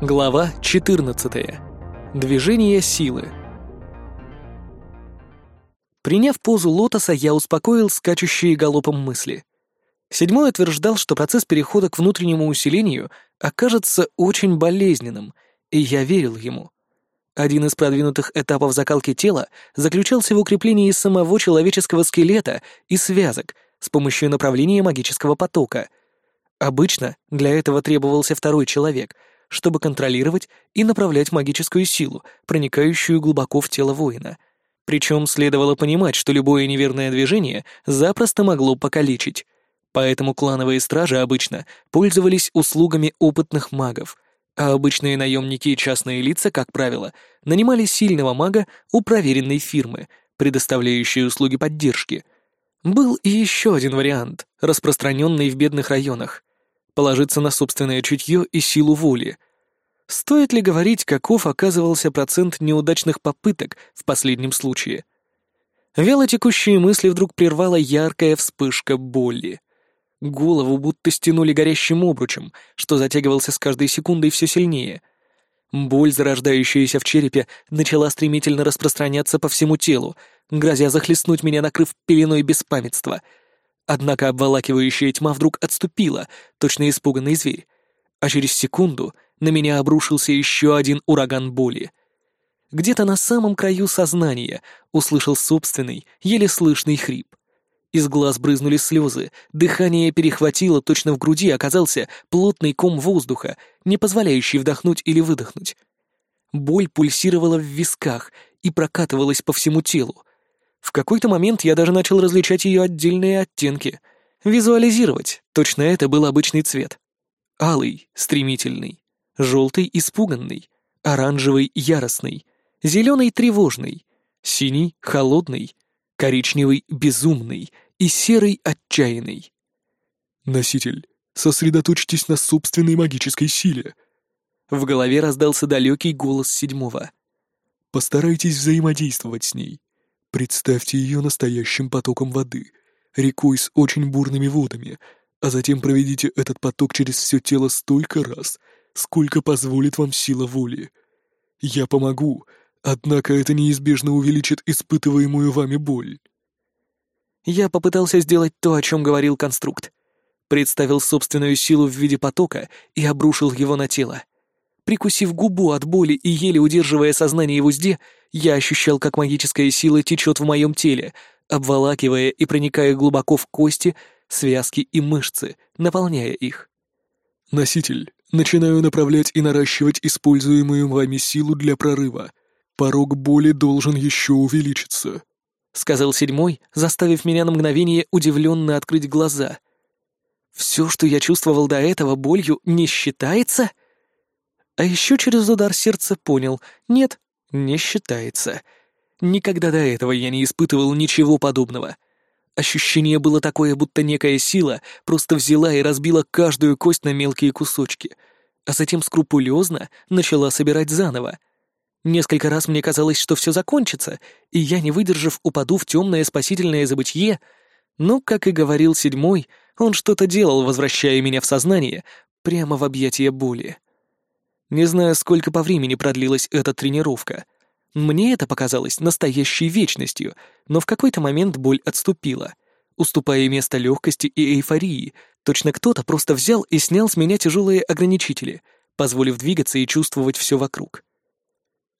Глава 14. Движение силы. Приняв позу лотоса, я успокоил скачущие галопом мысли. Седьмой утверждал, что процесс перехода к внутреннему усилению окажется очень болезненным, и я верил ему. Один из продвинутых этапов закалки тела заключался в укреплении самого человеческого скелета и связок с помощью направления магического потока. Обычно для этого требовался второй человек — чтобы контролировать и направлять магическую силу, проникающую глубоко в тело воина. Причем следовало понимать, что любое неверное движение запросто могло покалечить. Поэтому клановые стражи обычно пользовались услугами опытных магов, а обычные наемники и частные лица, как правило, нанимали сильного мага у проверенной фирмы, предоставляющей услуги поддержки. Был и еще один вариант, распространенный в бедных районах положиться на собственное чутье и силу воли. Стоит ли говорить, каков оказывался процент неудачных попыток в последнем случае? Вяло текущие мысли вдруг прервала яркая вспышка боли. Голову будто стянули горящим обручем, что затягивался с каждой секундой все сильнее. Боль, зарождающаяся в черепе, начала стремительно распространяться по всему телу, грозя захлестнуть меня, накрыв пеленой беспамятства — Однако обволакивающая тьма вдруг отступила, точно испуганный зверь. А через секунду на меня обрушился еще один ураган боли. Где-то на самом краю сознания услышал собственный, еле слышный хрип. Из глаз брызнули слезы, дыхание перехватило, точно в груди оказался плотный ком воздуха, не позволяющий вдохнуть или выдохнуть. Боль пульсировала в висках и прокатывалась по всему телу, в какой-то момент я даже начал различать ее отдельные оттенки. Визуализировать, точно это был обычный цвет. Алый — стремительный, желтый — испуганный, оранжевый — яростный, зеленый — тревожный, синий — холодный, коричневый — безумный и серый — отчаянный. «Носитель, сосредоточьтесь на собственной магической силе». В голове раздался далекий голос седьмого. «Постарайтесь взаимодействовать с ней. Представьте ее настоящим потоком воды, рекой с очень бурными водами, а затем проведите этот поток через все тело столько раз, сколько позволит вам сила воли. Я помогу, однако это неизбежно увеличит испытываемую вами боль. Я попытался сделать то, о чем говорил конструкт. Представил собственную силу в виде потока и обрушил его на тело. Прикусив губу от боли и еле удерживая сознание в узде, я ощущал, как магическая сила течет в моем теле, обволакивая и проникая глубоко в кости, связки и мышцы, наполняя их. «Носитель, начинаю направлять и наращивать используемую вами силу для прорыва. Порог боли должен еще увеличиться», — сказал седьмой, заставив меня на мгновение удивленно открыть глаза. «Все, что я чувствовал до этого болью, не считается?» А еще через удар сердца понял, нет, не считается. Никогда до этого я не испытывал ничего подобного. Ощущение было такое, будто некая сила просто взяла и разбила каждую кость на мелкие кусочки, а затем скрупулезно начала собирать заново. Несколько раз мне казалось, что все закончится, и я, не выдержав, упаду в темное спасительное забытье, но, как и говорил седьмой, он что-то делал, возвращая меня в сознание, прямо в объятия боли. Не знаю, сколько по времени продлилась эта тренировка. Мне это показалось настоящей вечностью, но в какой-то момент боль отступила, уступая место легкости и эйфории. Точно кто-то просто взял и снял с меня тяжелые ограничители, позволив двигаться и чувствовать все вокруг.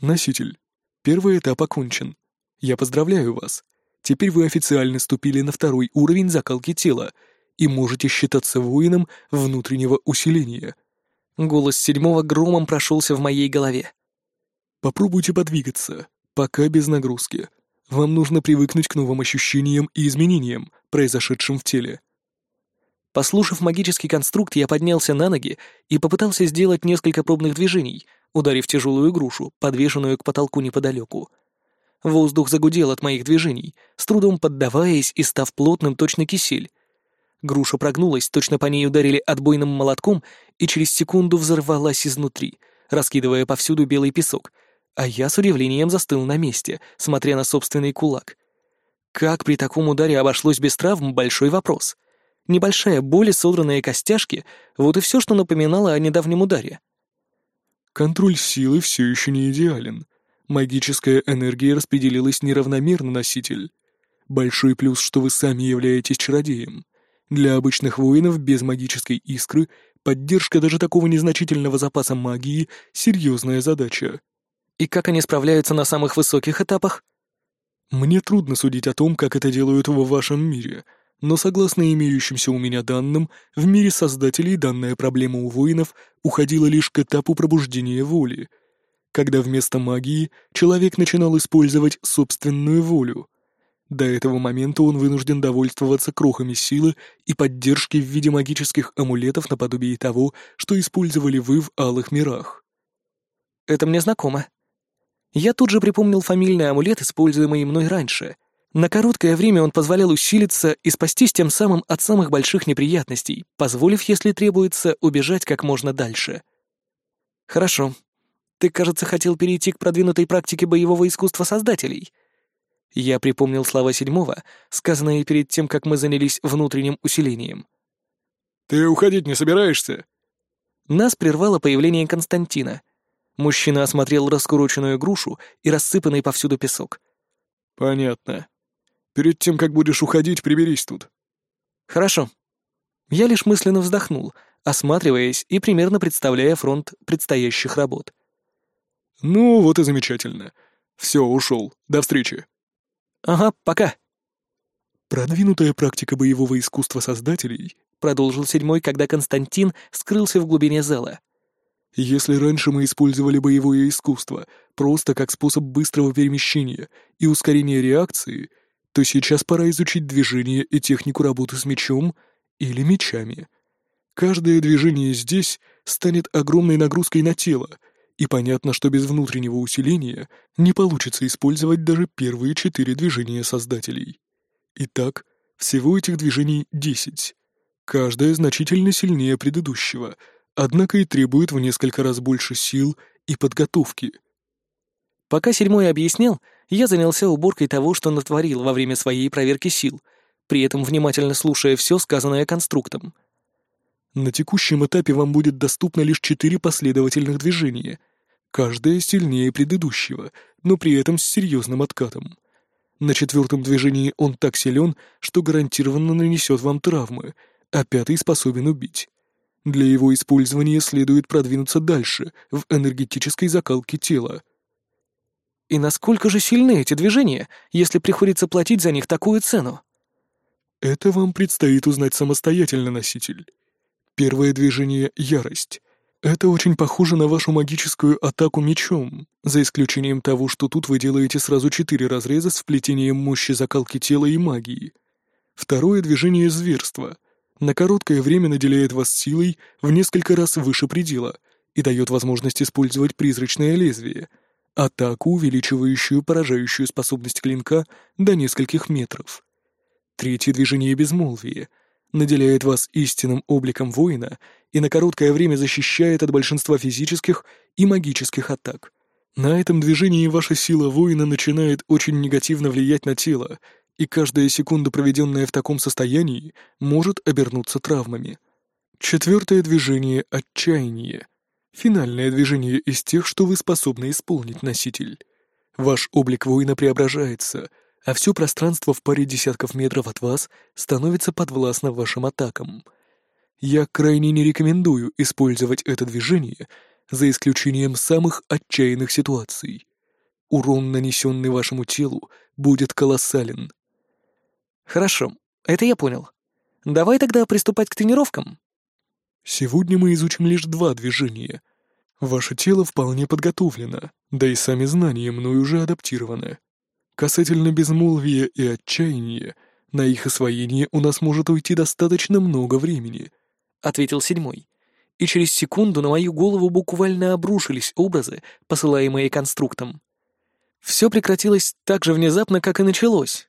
«Носитель, первый этап окончен. Я поздравляю вас. Теперь вы официально ступили на второй уровень закалки тела и можете считаться воином внутреннего усиления», Голос седьмого громом прошелся в моей голове. «Попробуйте подвигаться, пока без нагрузки. Вам нужно привыкнуть к новым ощущениям и изменениям, произошедшим в теле». Послушав магический конструкт, я поднялся на ноги и попытался сделать несколько пробных движений, ударив тяжелую грушу, подвешенную к потолку неподалеку. Воздух загудел от моих движений, с трудом поддаваясь и став плотным точно кисель, Груша прогнулась, точно по ней ударили отбойным молотком, и через секунду взорвалась изнутри, раскидывая повсюду белый песок, а я с удивлением застыл на месте, смотря на собственный кулак. Как при таком ударе обошлось без травм — большой вопрос. Небольшая боль и содранные костяшки — вот и все, что напоминало о недавнем ударе. Контроль силы все еще не идеален. Магическая энергия распределилась неравномерно, носитель. Большой плюс, что вы сами являетесь чародеем. Для обычных воинов без магической искры поддержка даже такого незначительного запаса магии — серьезная задача. И как они справляются на самых высоких этапах? Мне трудно судить о том, как это делают в вашем мире, но согласно имеющимся у меня данным, в мире создателей данная проблема у воинов уходила лишь к этапу пробуждения воли, когда вместо магии человек начинал использовать собственную волю. До этого момента он вынужден довольствоваться крохами силы и поддержки в виде магических амулетов наподобие того, что использовали вы в Алых Мирах. Это мне знакомо. Я тут же припомнил фамильный амулет, используемый мной раньше. На короткое время он позволял усилиться и спастись тем самым от самых больших неприятностей, позволив, если требуется, убежать как можно дальше. Хорошо. Ты, кажется, хотел перейти к продвинутой практике боевого искусства создателей. Я припомнил слова седьмого, сказанные перед тем, как мы занялись внутренним усилением. «Ты уходить не собираешься?» Нас прервало появление Константина — Мужчина осмотрел раскуроченную грушу и рассыпанный повсюду песок. «Понятно. Перед тем, как будешь уходить, приберись тут». «Хорошо». Я лишь мысленно вздохнул, осматриваясь и примерно представляя фронт предстоящих работ. «Ну, вот и замечательно. Все, ушел. До встречи». «Ага, пока». Продвинутая практика боевого искусства создателей, продолжил седьмой, когда Константин скрылся в глубине зала. Если раньше мы использовали боевое искусство просто как способ быстрого перемещения и ускорения реакции, то сейчас пора изучить движение и технику работы с мечом или мечами. Каждое движение здесь станет огромной нагрузкой на тело, и понятно, что без внутреннего усиления не получится использовать даже первые четыре движения создателей. Итак, всего этих движений десять. Каждое значительно сильнее предыдущего — однако и требует в несколько раз больше сил и подготовки. Пока седьмой объяснял, я занялся уборкой того, что натворил во время своей проверки сил, при этом внимательно слушая все сказанное конструктом. На текущем этапе вам будет доступно лишь четыре последовательных движения, каждое сильнее предыдущего, но при этом с серьезным откатом. На четвертом движении он так силен, что гарантированно нанесет вам травмы, а пятый способен убить. Для его использования следует продвинуться дальше, в энергетической закалке тела. И насколько же сильны эти движения, если приходится платить за них такую цену? Это вам предстоит узнать самостоятельно, носитель. Первое движение — ярость. Это очень похоже на вашу магическую атаку мечом, за исключением того, что тут вы делаете сразу четыре разреза с вплетением мощи закалки тела и магии. Второе движение — зверство — на короткое время наделяет вас силой в несколько раз выше предела и дает возможность использовать призрачное лезвие, атаку, увеличивающую поражающую способность клинка до нескольких метров. Третье движение безмолвия наделяет вас истинным обликом воина и на короткое время защищает от большинства физических и магических атак. На этом движении ваша сила воина начинает очень негативно влиять на тело, и каждая секунда, проведенная в таком состоянии, может обернуться травмами. Четвертое движение — отчаяние. Финальное движение из тех, что вы способны исполнить, носитель. Ваш облик воина преображается, а все пространство в паре десятков метров от вас становится подвластно вашим атакам. Я крайне не рекомендую использовать это движение, за исключением самых отчаянных ситуаций. Урон, нанесенный вашему телу, будет колоссален. Хорошо, это я понял. Давай тогда приступать к тренировкам. Сегодня мы изучим лишь два движения. Ваше тело вполне подготовлено, да и сами знания мной уже адаптированы. Касательно безмолвия и отчаяния, на их освоение у нас может уйти достаточно много времени, — ответил седьмой. И через секунду на мою голову буквально обрушились образы, посылаемые конструктом. Все прекратилось так же внезапно, как и началось.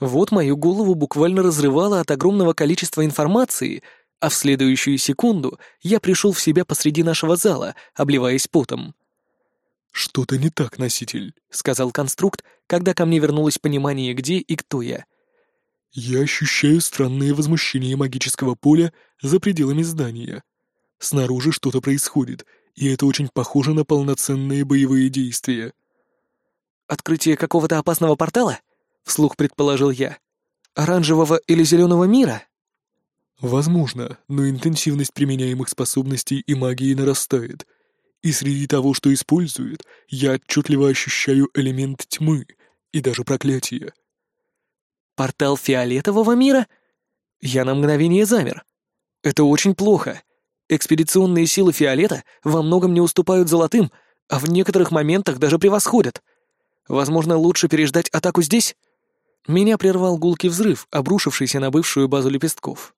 Вот мою голову буквально разрывало от огромного количества информации, а в следующую секунду я пришел в себя посреди нашего зала, обливаясь потом. «Что-то не так, носитель», — сказал конструкт, когда ко мне вернулось понимание, где и кто я. «Я ощущаю странные возмущения магического поля за пределами здания. Снаружи что-то происходит, и это очень похоже на полноценные боевые действия. «Открытие какого-то опасного портала?» — вслух предположил я. «Оранжевого или зеленого мира?» Возможно, но интенсивность применяемых способностей и магии нарастает. И среди того, что использует, я отчетливо ощущаю элемент тьмы и даже проклятия. «Портал фиолетового мира?» Я на мгновение замер. «Это очень плохо. Экспедиционные силы Фиолета во многом не уступают золотым, а в некоторых моментах даже превосходят. Возможно, лучше переждать атаку здесь?» Меня прервал гулкий взрыв, обрушившийся на бывшую базу лепестков.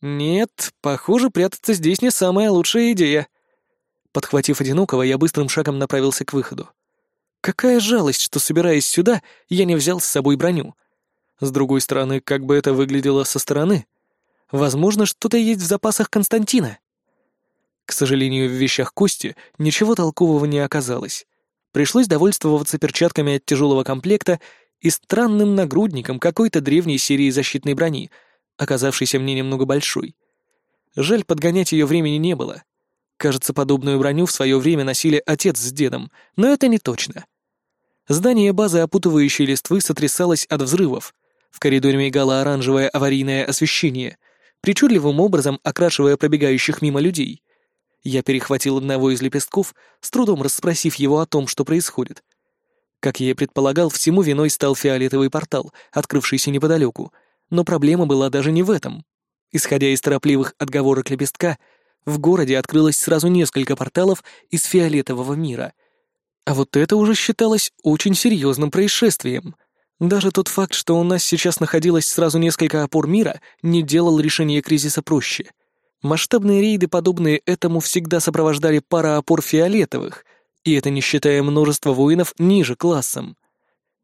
«Нет, похоже, прятаться здесь не самая лучшая идея». Подхватив одинокого, я быстрым шагом направился к выходу. Какая жалость, что, собираясь сюда, я не взял с собой броню. С другой стороны, как бы это выглядело со стороны? Возможно, что-то есть в запасах Константина. К сожалению, в вещах Кости ничего толкового не оказалось. Пришлось довольствоваться перчатками от тяжелого комплекта и странным нагрудником какой-то древней серии защитной брони — оказавшейся мне немного большой. Жаль, подгонять ее времени не было. Кажется, подобную броню в свое время носили отец с дедом, но это не точно. Здание базы, опутывающей листвы, сотрясалось от взрывов. В коридоре мигало оранжевое аварийное освещение, причудливым образом окрашивая пробегающих мимо людей. Я перехватил одного из лепестков, с трудом расспросив его о том, что происходит. Как я и предполагал, всему виной стал фиолетовый портал, открывшийся неподалеку — но проблема была даже не в этом. Исходя из торопливых отговорок лепестка, в городе открылось сразу несколько порталов из фиолетового мира. А вот это уже считалось очень серьезным происшествием. Даже тот факт, что у нас сейчас находилось сразу несколько опор мира, не делал решение кризиса проще. Масштабные рейды, подобные этому, всегда сопровождали пара опор фиолетовых, и это не считая множества воинов ниже классом.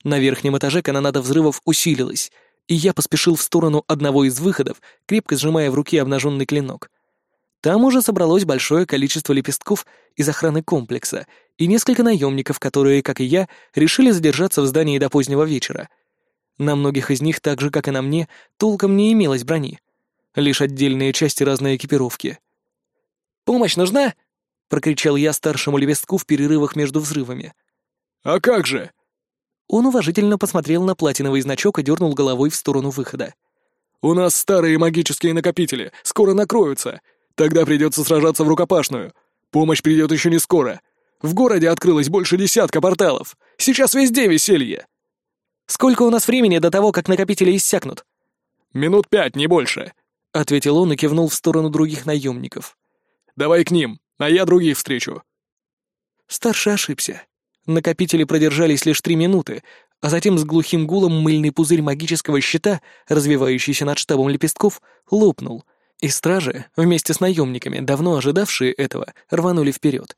На верхнем этаже канонада взрывов усилилась — и я поспешил в сторону одного из выходов, крепко сжимая в руке обнаженный клинок. Там уже собралось большое количество лепестков из охраны комплекса и несколько наемников, которые, как и я, решили задержаться в здании до позднего вечера. На многих из них, так же, как и на мне, толком не имелось брони. Лишь отдельные части разной экипировки. «Помощь нужна?» — прокричал я старшему лепестку в перерывах между взрывами. «А как же?» Он уважительно посмотрел на платиновый значок и дернул головой в сторону выхода. «У нас старые магические накопители, скоро накроются. Тогда придется сражаться в рукопашную. Помощь придет еще не скоро. В городе открылось больше десятка порталов. Сейчас везде веселье». «Сколько у нас времени до того, как накопители иссякнут?» «Минут пять, не больше», — ответил он и кивнул в сторону других наемников. «Давай к ним, а я других встречу». Старший ошибся. Накопители продержались лишь три минуты, а затем с глухим гулом мыльный пузырь магического щита, развивающийся над штабом лепестков, лопнул, и стражи, вместе с наемниками, давно ожидавшие этого, рванули вперед.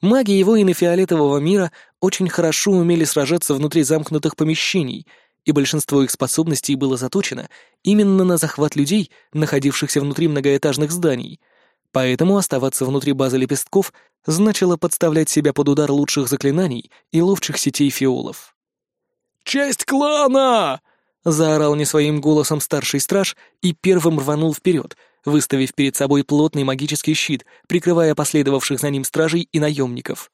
Маги и воины фиолетового мира очень хорошо умели сражаться внутри замкнутых помещений, и большинство их способностей было заточено именно на захват людей, находившихся внутри многоэтажных зданий, Поэтому оставаться внутри базы лепестков значило подставлять себя под удар лучших заклинаний и ловчих сетей фиолов. «Честь клана!» — заорал не своим голосом старший страж и первым рванул вперед, выставив перед собой плотный магический щит, прикрывая последовавших за ним стражей и наемников.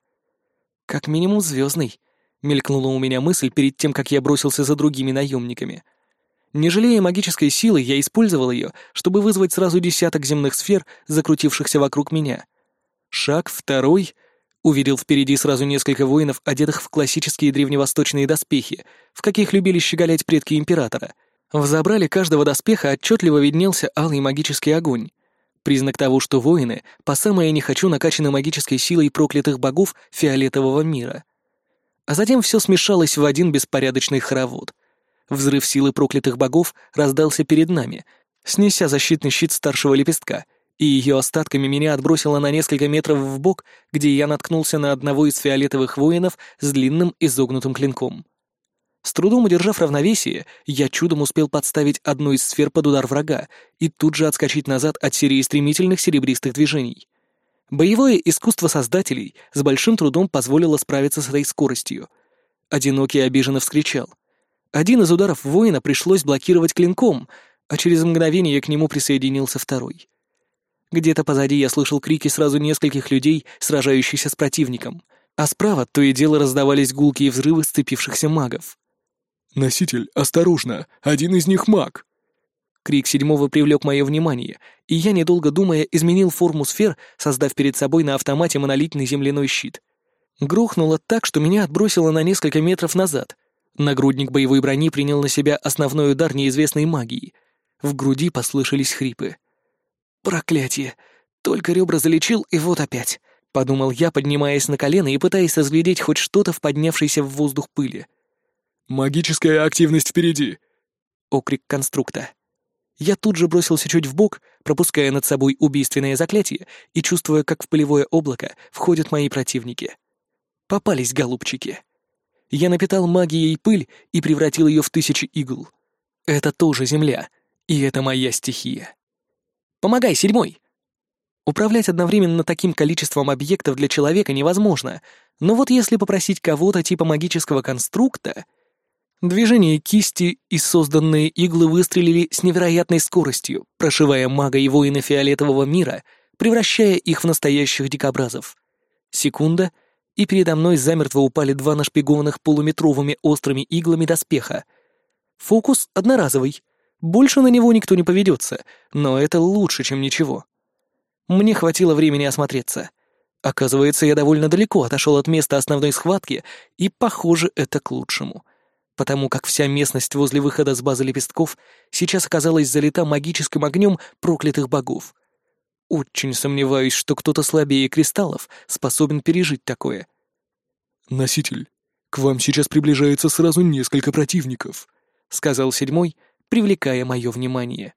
«Как минимум звездный», — мелькнула у меня мысль перед тем, как я бросился за другими наемниками — не жалея магической силы, я использовал ее, чтобы вызвать сразу десяток земных сфер, закрутившихся вокруг меня. Шаг второй. Увидел впереди сразу несколько воинов, одетых в классические древневосточные доспехи, в каких любили щеголять предки императора. В забрале каждого доспеха отчетливо виднелся алый магический огонь. Признак того, что воины по самое не хочу накачаны магической силой проклятых богов фиолетового мира. А затем все смешалось в один беспорядочный хоровод — Взрыв силы проклятых богов раздался перед нами, снеся защитный щит старшего лепестка, и ее остатками меня отбросило на несколько метров в бок, где я наткнулся на одного из фиолетовых воинов с длинным изогнутым клинком. С трудом удержав равновесие, я чудом успел подставить одну из сфер под удар врага и тут же отскочить назад от серии стремительных серебристых движений. Боевое искусство создателей с большим трудом позволило справиться с этой скоростью. Одинокий обиженно вскричал — один из ударов воина пришлось блокировать клинком, а через мгновение к нему присоединился второй. Где-то позади я слышал крики сразу нескольких людей, сражающихся с противником, а справа то и дело раздавались гулкие взрывы сцепившихся магов. «Носитель, осторожно! Один из них маг!» Крик седьмого привлек мое внимание, и я, недолго думая, изменил форму сфер, создав перед собой на автомате монолитный земляной щит. Грохнуло так, что меня отбросило на несколько метров назад. Нагрудник боевой брони принял на себя основной удар неизвестной магии. В груди послышались хрипы. «Проклятие! Только ребра залечил, и вот опять!» — подумал я, поднимаясь на колено и пытаясь разглядеть хоть что-то в поднявшейся в воздух пыли. «Магическая активность впереди!» — окрик конструкта. Я тут же бросился чуть вбок, пропуская над собой убийственное заклятие и чувствуя, как в пылевое облако входят мои противники. Попались голубчики. Я напитал магией пыль и превратил ее в тысячи игл. Это тоже земля, и это моя стихия. Помогай, седьмой!» Управлять одновременно таким количеством объектов для человека невозможно, но вот если попросить кого-то типа магического конструкта... Движение кисти и созданные иглы выстрелили с невероятной скоростью, прошивая мага и воина фиолетового мира, превращая их в настоящих дикобразов. Секунда, и передо мной замертво упали два нашпигованных полуметровыми острыми иглами доспеха. Фокус одноразовый — больше на него никто не поведется, но это лучше, чем ничего. Мне хватило времени осмотреться. Оказывается, я довольно далеко отошел от места основной схватки, и, похоже, это к лучшему. Потому как вся местность возле выхода с базы лепестков сейчас оказалась залита магическим огнем проклятых богов. Очень сомневаюсь, что кто-то слабее кристаллов способен пережить такое. «Носитель, к вам сейчас приближается сразу несколько противников», — сказал седьмой, привлекая мое внимание.